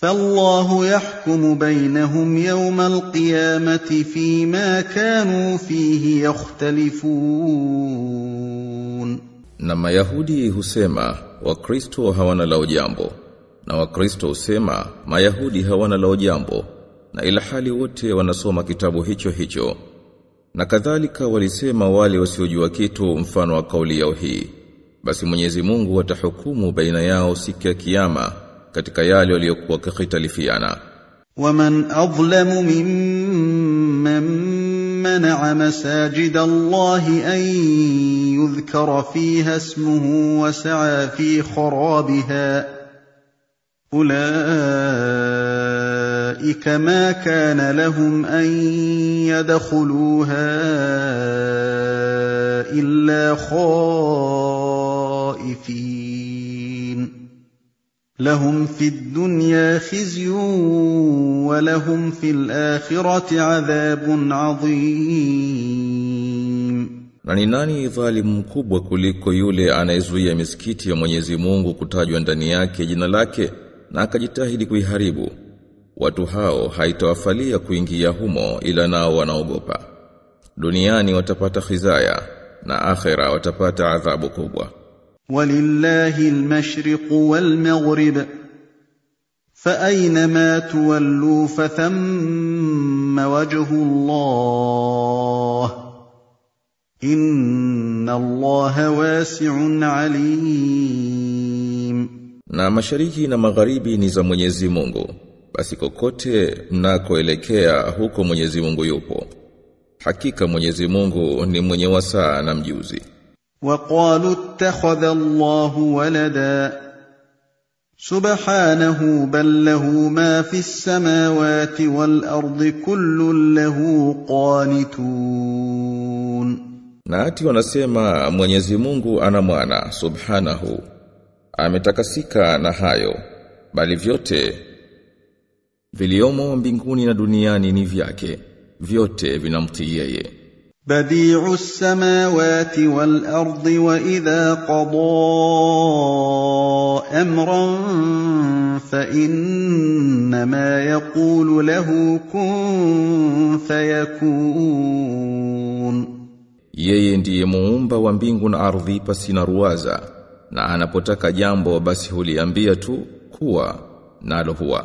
فالله يحكم بينهم يوم القيامه فيما كانوا فيه يختلفون Na Mayahudi husema Wakristo hawana lao jambo na Wakristo husema Mayahudi hawana lao jambo na ila hali wote wanasoma kitabu hicho hicho na kadhalika walisema wale wasiojua kitu mfano wa kauli yao hii basi Mwenyezi Mungu atahukumu baina yao siku ya kiyama Katika yale waliokuwa wakitalifiana ومن اظلم ممن منع مساجد الله ان يذكر فيها اسمه وسعى في خرابها اولئك ما كان لهم ان يدخلوها الا خائفين. لهم في الدنيا خزي ولهم في الآخرة عذاب عظيم Na ni nani dhalimu mkubwa kuliko yule anayezuia misikiti ya Mwenyezi Mungu kutajwa ndani yake jina lake na akajitahidi kuiharibu? Watu hao haitawafalia kuingia humo ila nao wanaogopa. Duniani watapata khizaya na akhera watapata adhabu kubwa. ولله المشرق والمغرب فأينما تولوا فثم وجه الله إن الله واسع عليم Na mashariki na magharibi ni za Mwenyezi Mungu. Basi kokote mnakoelekea huko Mwenyezi Mungu yupo. Hakika Mwenyezi Mungu ni mwenye wasaa na mjuzi. وقالوا اتخذ الله ولدا سبحانه بل له ما في السماوات والارض كل له قانتون Na ati wanasema Mwenyezi Mungu ana mwana subhanahu ametakasika na hayo bali vyote viliomo mbinguni na duniani ni vyake vyote vinamtii yeye بديع السماوات والارض واذا قضى امرا فانما يقول له كن فيكون Yeye ndiye muumba wa mbingu na ardhi pasina ruwaza na anapotaka jambo basi huliambia tu kuwa nalo huwa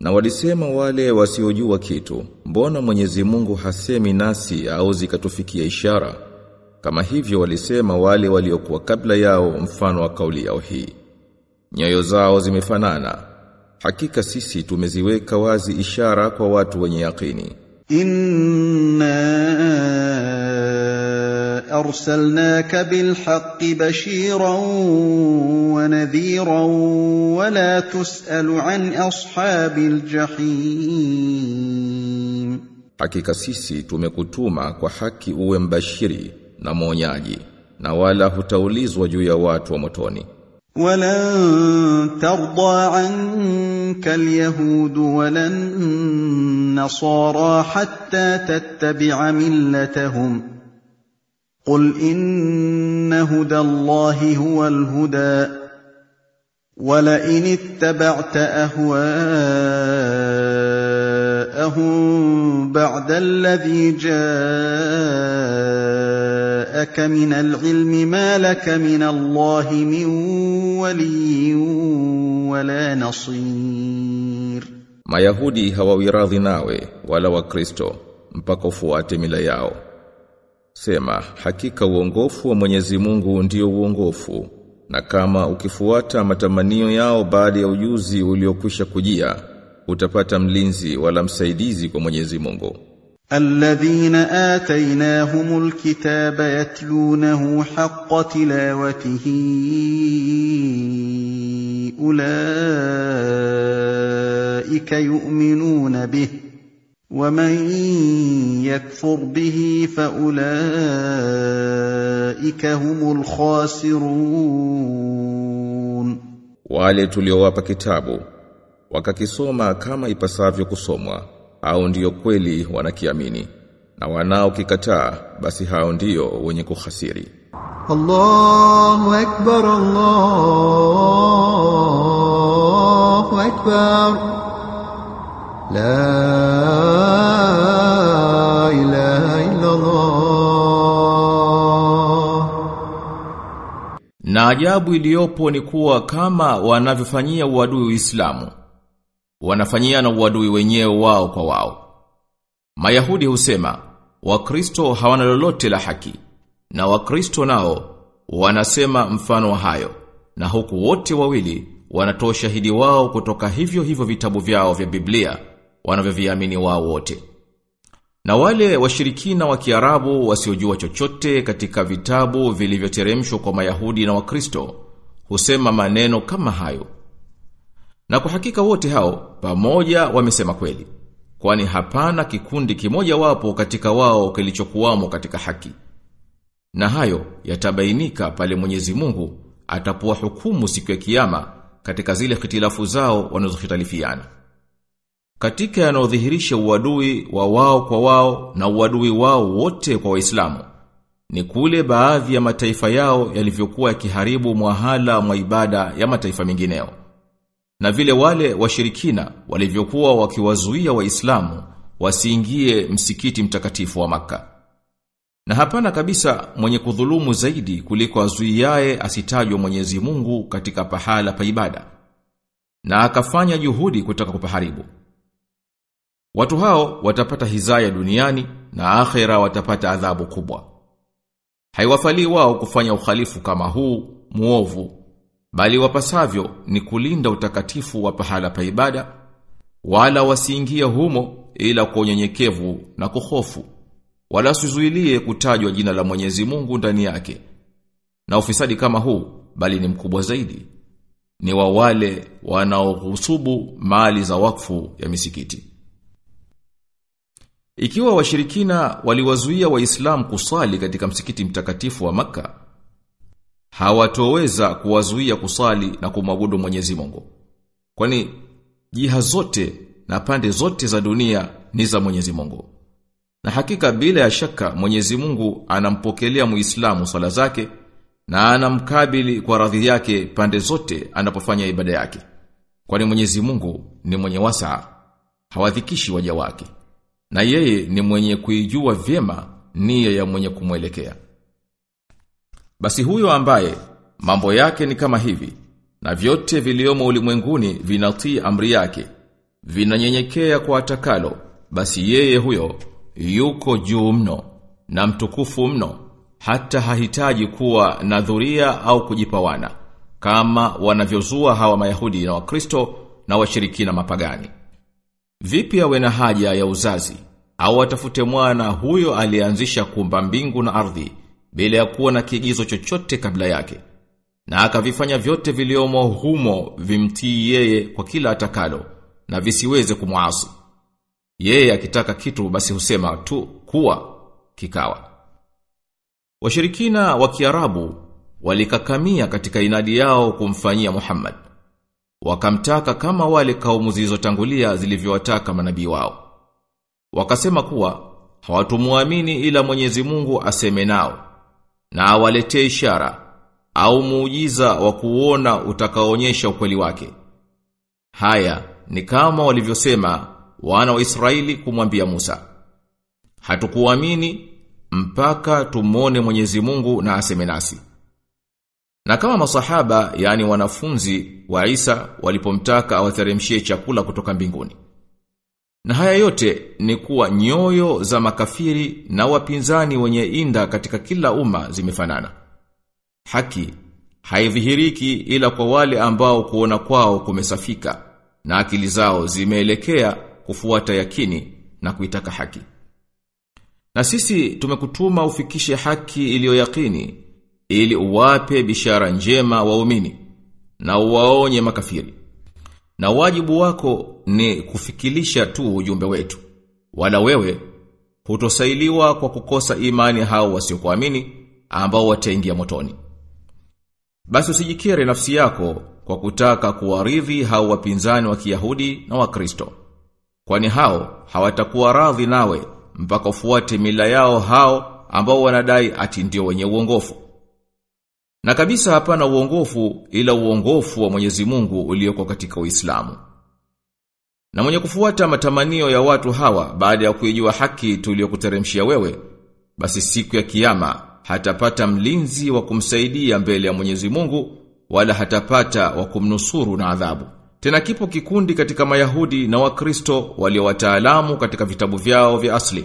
Na walisema wale wasiojua kitu, mbona Mwenyezi Mungu hasemi nasi au zikatufikia ishara? Kama hivyo walisema wale waliokuwa kabla yao mfano wa kauli yao hii. Nyayo zao zimefanana. Hakika sisi tumeziweka wazi ishara kwa watu wenye yakini. أرسلناك بالحق بشيرا ونذيرا ولا تسأل عن أصحاب الجحيم Hakika sisi tumekutuma kwa haki uwe mbashiri na mwonyaji na wala hutaulizwa juu ya watu wa motoni. ولن ترضى عنك اليهود ولا النصارى حتى تتبع ملتهم قل ان هدى الله هو الهدى ولئن اتبعت اهواءهم بعد الذي جاءك من العلم ما لك من الله من ولي ولا نصير Mayahudi hawawiradhi nawe wala Wakristo mpaka ufuate mila yao. Sema, hakika uongofu wa Mwenyezi Mungu ndio uongofu, na kama ukifuata matamanio yao baada ya ujuzi uliokwisha kujia, utapata mlinzi wala msaidizi kwa Mwenyezi Mungu. Alladhina atainahumul kitaba yatlunahu haqqa tilawatihi ulaika yu'minuna bihi ومن يكفر به فأولئك هم الخاسرون Wale tuliowapa kitabu wakakisoma kama ipasavyo kusomwa au ndiyo kweli wanakiamini na wanao kikataa basi hao ndiyo wenye kuhasiri الله أكبر الله أكبر na ajabu iliyopo ni kuwa kama wanavyofanyia uadui Uislamu wanafanyia na uadui wenyewe wao kwa wao. Mayahudi husema Wakristo hawana lolote la haki na Wakristo nao wanasema mfano wa hayo na huku wote wawili wanatoa shahidi wao kutoka hivyo hivyo vitabu vyao vya Biblia wanavyoviamini wao wote. Na wale washirikina wa Kiarabu wasiojua chochote katika vitabu vilivyoteremshwa kwa Mayahudi na Wakristo husema maneno kama hayo. Na kwa hakika wote hao pamoja wamesema kweli. Kwani hapana kikundi kimoja wapo katika wao kilichokuwamo katika haki. Na hayo yatabainika pale Mwenyezi Mungu atapoa hukumu siku ya kiyama katika zile hitilafu zao wanazohitalifiana. Katika yanayodhihirisha uadui wa wao kwa wao na uadui wao wote kwa Waislamu ni kule baadhi ya mataifa yao yalivyokuwa yakiharibu mwahala mwa ibada ya mataifa mengineo. Na vile wale washirikina walivyokuwa wakiwazuia Waislamu wasiingie msikiti mtakatifu wa maka Na hapana kabisa mwenye kudhulumu zaidi kuliko azuiaye asitajwe Mwenyezi Mungu katika pahala pa ibada. Na akafanya juhudi kutaka kupaharibu. Watu hao watapata hizaya duniani na akhera watapata adhabu kubwa. Haiwafali wao kufanya ukhalifu kama huu muovu, bali wapasavyo ni kulinda utakatifu wa pahala pa ibada, wala wasiingie humo ila kwa unyenyekevu na kuhofu, wala sizuilie kutajwa jina la Mwenyezi Mungu ndani yake. Na ufisadi kama huu, bali ni mkubwa zaidi, ni wa wale wanaohusubu mali za wakfu ya misikiti. Ikiwa washirikina waliwazuia waislamu kusali katika msikiti mtakatifu wa maka hawatoweza kuwazuia kusali na kumwabudu Mwenyezi Mungu. Kwani jiha zote na pande zote za dunia ni za Mwenyezi Mungu. Na hakika bila ya shaka Mwenyezi Mungu anampokelea Muislamu swala zake na anamkabili kwa radhi yake pande zote anapofanya ibada yake. Kwani Mwenyezi Mungu ni mwenye wasaa, hawadhikishi waja wake na yeye ni mwenye kuijua vyema nia ya mwenye kumwelekea. Basi huyo ambaye mambo yake ni kama hivi na vyote viliomo ulimwenguni vinatii amri yake vinanyenyekea kwa atakalo basi yeye huyo yuko juu mno na mtukufu mno hata hahitaji kuwa na dhuria au kujipawana kama wanavyozua hawa Mayahudi na Wakristo na washirikina mapagani. Vipi awe na haja ya uzazi? Au atafute mwana huyo alianzisha kumba mbingu na ardhi bila ya kuwa na kigizo chochote kabla yake na akavifanya vyote viliomo humo vimtii yeye kwa kila atakalo na visiweze kumwasi. Yeye akitaka kitu basi husema tu kuwa kikawa. Washirikina wa Kiarabu walikakamia katika inadi yao kumfanyia Muhammad wakamtaka kama wale kaumu zilizotangulia zilivyowataka manabii wao. Wakasema kuwa hawatumuamini ila Mwenyezi Mungu aseme nao na awaletee ishara au muujiza wa kuona utakaoonyesha ukweli wake. Haya ni kama walivyosema wana wa Israeli kumwambia Musa. Hatukuamini mpaka tumone Mwenyezi Mungu na aseme nasi. Na kama masahaba yani wanafunzi wa Isa walipomtaka awateremshie chakula kutoka mbinguni. Na haya yote ni kuwa nyoyo za makafiri na wapinzani wenye inda katika kila umma zimefanana. Haki haidhihiriki ila kwa wale ambao kuona kwao kumesafika na akili zao zimeelekea kufuata yakini na kuitaka haki. Na sisi tumekutuma ufikishe haki iliyo yakini ili uwape bishara njema waumini na uwaonye makafiri. Na wajibu wako ni kufikilisha tu ujumbe wetu. Wala wewe hutosailiwa kwa kukosa imani hao wasiokuamini ambao wataingia motoni. Basi usijikere nafsi yako kwa kutaka kuwaridhi hao wapinzani wa Kiyahudi na Wakristo. Kwani hao hawatakuwa radhi nawe mpaka ufuate mila yao hao ambao wanadai ati ndio wenye uongofu. Na kabisa hapana uongofu ila uongofu wa Mwenyezi Mungu ulioko katika Uislamu. Na mwenye kufuata matamanio ya watu hawa baada ya kuijua haki tuliyokuteremshia wewe, basi siku ya kiyama hatapata mlinzi wa kumsaidia mbele ya Mwenyezi Mungu wala hatapata wa kumnusuru na adhabu. Tena kipo kikundi katika Mayahudi na Wakristo walio wataalamu katika vitabu vyao vya asli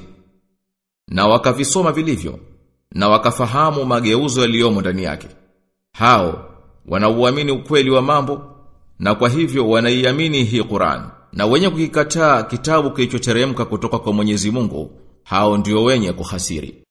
na wakavisoma vilivyo na wakafahamu mageuzo yaliyomo ndani yake. Hao wanauamini ukweli wa mambo na kwa hivyo wanaiamini hii Qur'an. Na wenye kukikataa kitabu kilichoteremka kutoka kwa Mwenyezi Mungu, hao ndio wenye kuhasiri.